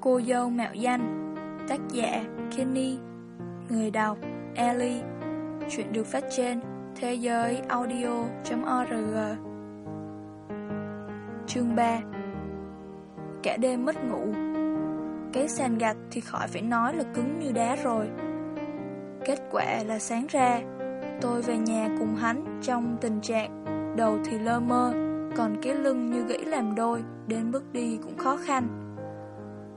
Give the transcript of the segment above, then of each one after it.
Cô dâu mạo danh, Tác giả Kenny, Người đọc Ellie. Chuyện được phát trên thế giới audio.org Chương 3 Cả đêm mất ngủ. Cái sàn gạch thì khỏi phải nói là cứng như đá rồi. Kết quả là sáng ra, Tôi về nhà cùng hắn trong tình trạng Đầu thì lơ mơ, Còn cái lưng như gãy làm đôi, Đến bước đi cũng khó khăn.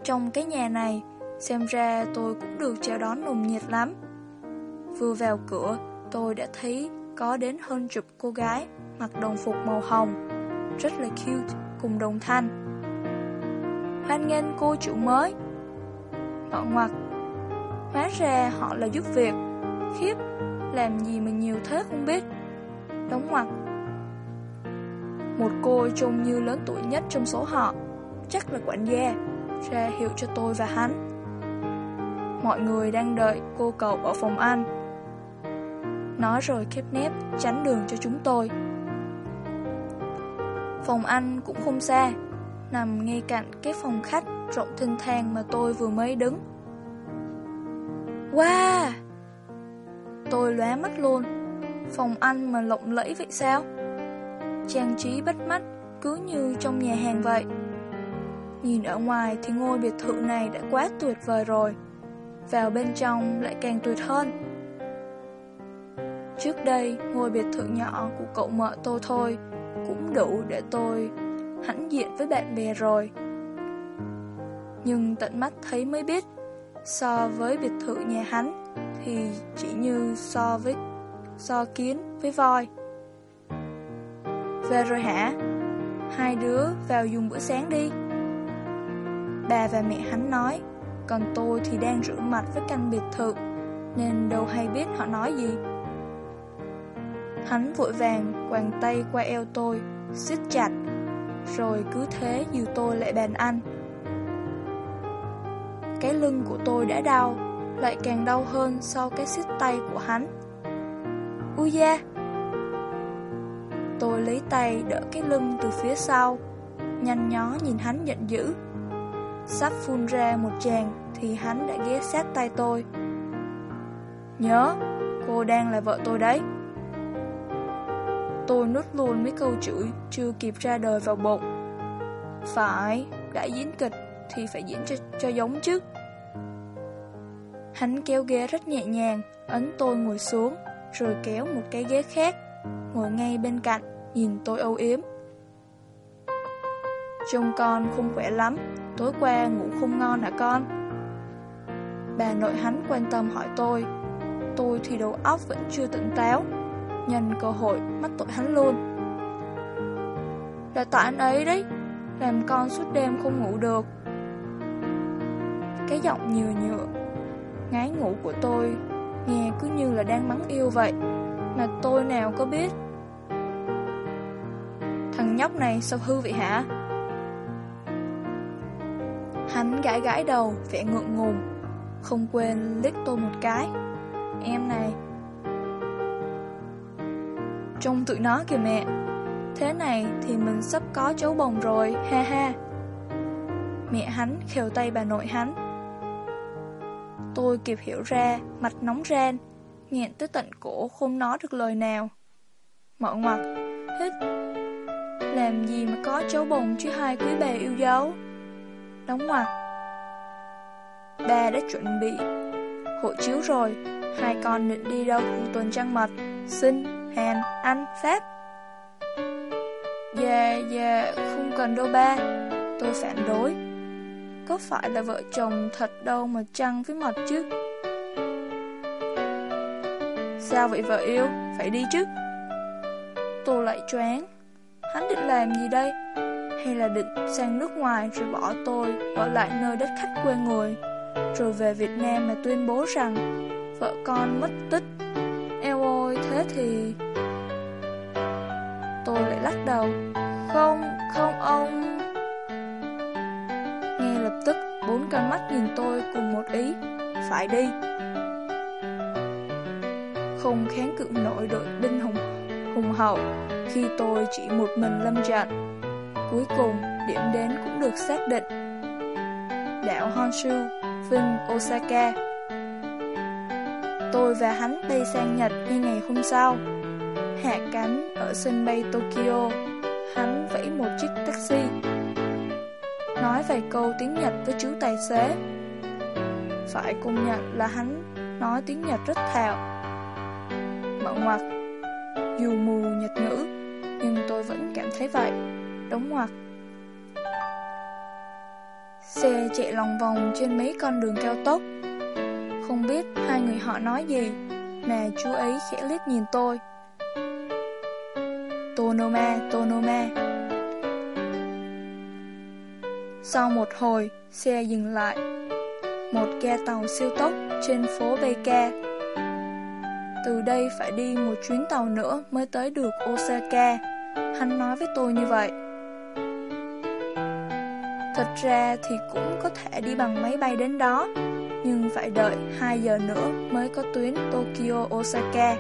Trong cái nhà này. Xem ra tôi cũng được chào đón nồng nhiệt lắm. Vừa vào cửa, Tôi đã thấy có đến hơn chục cô gái Mặc đồng phục màu hồng, Rất là cute, Cùng đồng thanh. Hoan nghênh cô chủ mới. Ngọ ngoặt Hóa ra họ là giúp việc. Khiếp, Làm gì mà nhiều thế không biết. Đóng ngoặt Một cô trông như lớn tuổi nhất trong số họ, Chắc là quản gia. Ra hiệu cho tôi và hắn. Mọi người đang đợi cô cậu ở phòng ăn. Nói rồi khép nép Tránh đường cho chúng tôi. Phòng ăn cũng không xa, Nằm ngay cạnh cái phòng khách Rộng thênh thang mà tôi vừa mới đứng. Wow! Tôi lóe mắt luôn. Phòng ăn mà lộng lẫy vậy sao? Trang trí bắt mắt, Cứ như trong nhà hàng vậy. Nhìn ở ngoài thì ngôi biệt thự này đã quá tuyệt vời rồi. Vào bên trong lại càng tuyệt hơn. Trước đây, ngôi biệt thự nhỏ của cậu mợ tôi thôi, Cũng đủ để tôi hãnh diện với bạn bè rồi. Nhưng tận mắt thấy mới biết, So với biệt thự nhà hắn Thì chỉ như so với, so kiến với voi. Về rồi hả? Hai đứa vào dùng bữa sáng đi. Bà và mẹ hắn nói, Còn tôi thì đang rửa mặt với căn biệt thự, Nên đâu hay biết họ nói gì. Hắn vội vàng quàng tay qua eo tôi, siết chặt, Rồi cứ thế dìu tôi lại bàn ăn. Cái lưng của tôi đã đau, Lại càng đau hơn sau cái siết tay của hắn. Ui da Tôi lấy tay đỡ cái lưng từ phía sau, Nhanh nhó nhìn hắn giận dữ. Sắp phun ra một tràng Thì hắn đã ghé sát tay tôi. Nhớ Cô đang là vợ tôi đấy. Tôi nuốt luôn mấy câu chửi Chưa kịp ra đời vào bụng. Phải Đã diễn kịch Thì phải diễn cho, cho giống chứ. Hắn kéo ghế rất nhẹ nhàng Ấn tôi ngồi xuống Rồi kéo một cái ghế khác Ngồi ngay bên cạnh Nhìn tôi âu yếm. Trông con không khỏe lắm Tối qua ngủ không ngon hả con? Bà nội hắn quan tâm hỏi tôi. Tôi thì đầu óc vẫn chưa tỉnh táo. Nhân cơ hội mắc tội hắn luôn. Là tại anh ấy đấy, Làm con suốt đêm không ngủ được. Cái giọng nhừa nhựa Ngái ngủ của tôi Nghe cứ như là đang mắng yêu vậy, Mà tôi nào có biết. Thằng nhóc này sao hư vậy hả? Hắn gãi gãi đầu, Vẻ ngượng ngùng. Không quên liếc tôi một cái. Em này. Trông tụi nó kìa mẹ. Thế này thì mình sắp có cháu bồng rồi, Ha ha. Mẹ hắn khều tay bà nội hắn. Tôi kịp hiểu ra, Mặt nóng ran Nghẹn tới tận cổ không nói được lời nào. Mở ngoặt Hít. Làm gì mà có cháu bồng chứ hai quý bà yêu dấu? Đóng ngoặc. Ba đã chuẩn bị hộ chiếu rồi. Hai con định đi đâu khu tuần trăng mật. Xin Hàn, Anh, Pháp. Dạ, dạ, không cần đâu ba. Tôi phản đối. Có phải là vợ chồng thật đâu mà trăng với mật chứ? Sao vậy vợ yêu, phải đi chứ. Tôi lại choáng. Hắn định làm gì đây? Hay là định sang nước ngoài rồi bỏ tôi Ở lại nơi đất khách quê người Rồi về Việt Nam mà tuyên bố rằng Vợ con mất tích. Eo ôi, thế thì... Tôi lại lắc đầu. Không, không ông. Nghe lập tức Bốn con mắt nhìn tôi cùng một ý. Phải đi. Không kháng cự nổi đội binh hùng, hùng hậu Khi tôi chỉ một mình lâm trận. Cuối cùng điểm đến cũng được xác định đảo Honshu, Vinh, Osaka. Tôi và hắn bay sang Nhật ngay ngày hôm sau. Hạ cánh ở sân bay Tokyo, hắn vẫy một chiếc taxi. Nói vài câu tiếng Nhật với chú tài xế. Phải công nhận là hắn nói tiếng Nhật rất thạo. Mở ngoặt, dù mù Nhật ngữ, nhưng tôi vẫn cảm thấy vậy. Đóng ngoặc Xe chạy lòng vòng trên mấy con đường cao tốc. Không biết hai người họ nói gì, mà chú ấy khẽ liếc nhìn tôi. Tonoma, Tonoma. Sau một hồi, xe dừng lại. Một ga tàu siêu tốc trên phố Beika. Từ đây phải đi một chuyến tàu nữa mới tới được Osaka. Hắn nói với tôi như vậy. Thật ra thì cũng có thể đi bằng máy bay đến đó, nhưng phải đợi 2 giờ nữa mới có tuyến Tokyo-Osaka.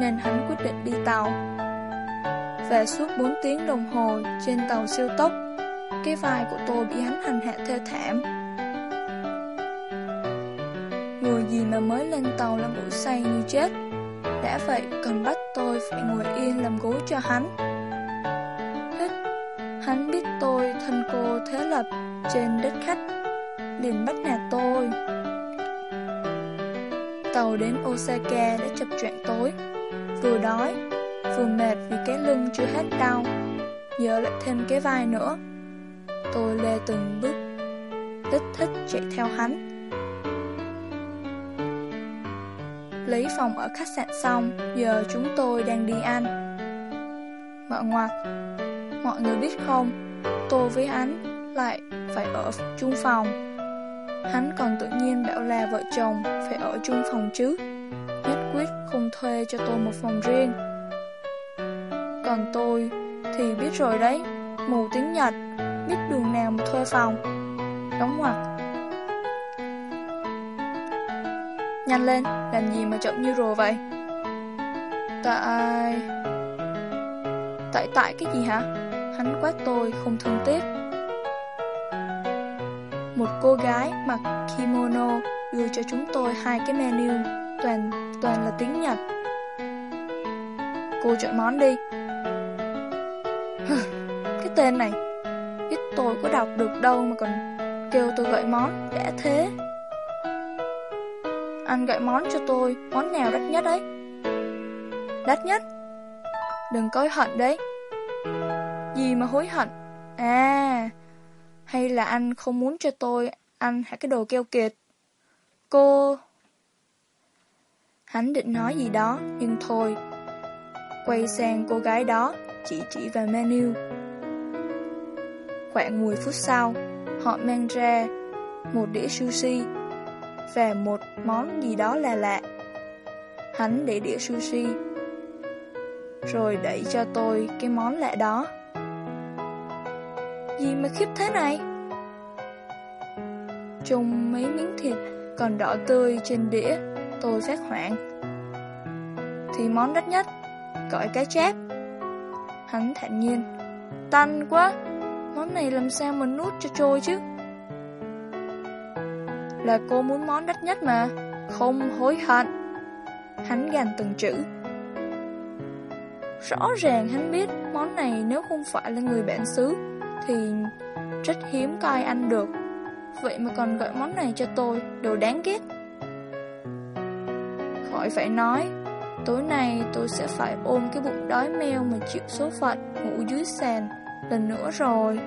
Nên hắn quyết định đi tàu. về suốt 4 tiếng đồng hồ trên tàu siêu tốc, cái vai của tôi bị hắn hành hạ thê thảm. Người gì mà mới lên tàu là ngủ say như chết. Đã vậy còn bắt tôi phải ngồi yên làm gối cho hắn. Hắn biết tôi thân cô thế lập trên đất khách, liền bắt nạt tôi. Tàu đến Osaka đã chập choạng tối, vừa đói, vừa mệt vì cái lưng chưa hết đau, giờ lại thêm cái vai nữa. Tôi lê từng bước, tích thích chạy theo hắn. Lấy phòng ở khách sạn xong, giờ chúng tôi đang đi ăn. Mở ngoặt, Mọi người biết không, tôi với hắn lại phải ở chung phòng. Hắn còn tự nhiên bảo là vợ chồng phải ở chung phòng chứ. Nhất quyết không thuê cho tôi một phòng riêng. Còn tôi thì biết rồi đấy, mù tiếng Nhật, biết đường nào mà thuê phòng. Đóng ngoặc. Nhanh lên, làm gì mà chậm như rồi vậy? Tại... Tại tại cái gì hả? Hắn quát tôi không thương tiếc. Một cô gái mặc kimono đưa cho chúng tôi hai cái menu, Toàn toàn là tiếng Nhật. Cô chọn món đi. Cái tên này, ít tôi có đọc được đâu mà còn kêu tôi gọi món Đã thế. Anh gọi món cho tôi, Món nào đắt nhất đấy. Đắt nhất? Đừng có hận đấy gì mà hối hận? À, hay là anh không muốn cho tôi ăn hả cái đồ keo kiệt? Cô... Hắn định nói gì đó, nhưng thôi. Quay sang cô gái đó, chỉ chỉ vào menu. Khoảng 10 phút sau, họ mang ra một đĩa sushi và một món gì đó là lạ. Hắn để đĩa sushi, rồi đẩy cho tôi cái món lạ đó. Gì mà khiếp thế này? Trông mấy miếng thịt, còn đỏ tươi trên đĩa Tôi phát hoảng. Thì món đắt nhất, Gọi cá chép. Hắn thản nhiên, Tanh quá, Món này làm sao mà nuốt cho trôi chứ? Là cô muốn món đắt nhất mà, Không hối hận. Hắn gàn từng chữ. Rõ ràng hắn biết món này nếu không phải là người bản xứ thì rất hiếm có ai ăn được. Vậy mà còn gọi món này cho tôi, đồ đáng ghét. Khỏi phải nói, tối nay tôi sẽ phải ôm cái bụng đói meo mà chịu số phận ngủ dưới sàn lần nữa rồi.